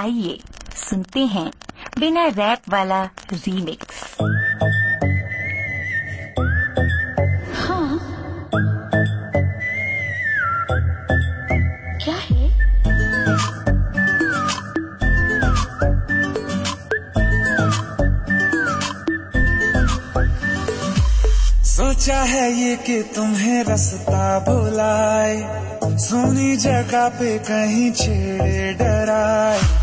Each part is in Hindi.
आइए सुनते हैं बिना रैप वाला रीमिक्स। हाँ। क्या है? सोचा है ये कि तुम्हें रास्ता बुलाए सोनी जगह पे कहीं छेड़े डराए।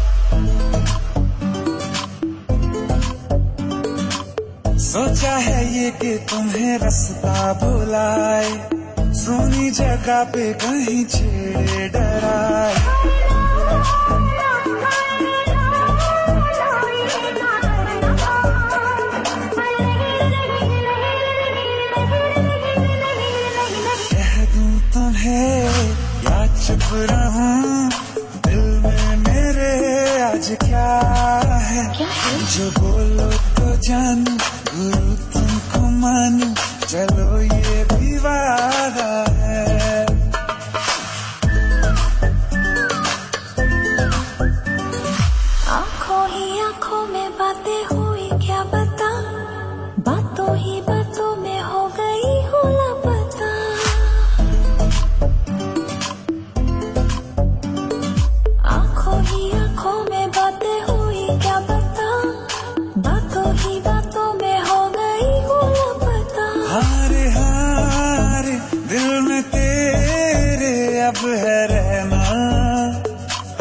सोचा है ये कि तुम्हें रास्ता बुलाए। सोनी जगह पे कहीं छेड़े डराए। कह दूँ तुम्हें या चुप रहूँ दिल में मेरे आज क्या है? जो बोलो तो जानू गुरु चलो ये भी है। आँखों ही आँखों में बातें हुई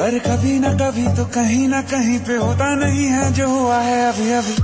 पर कभी ना कभी तो कहीं ना कहीं पे होता नहीं है जो हुआ है अभी अभी।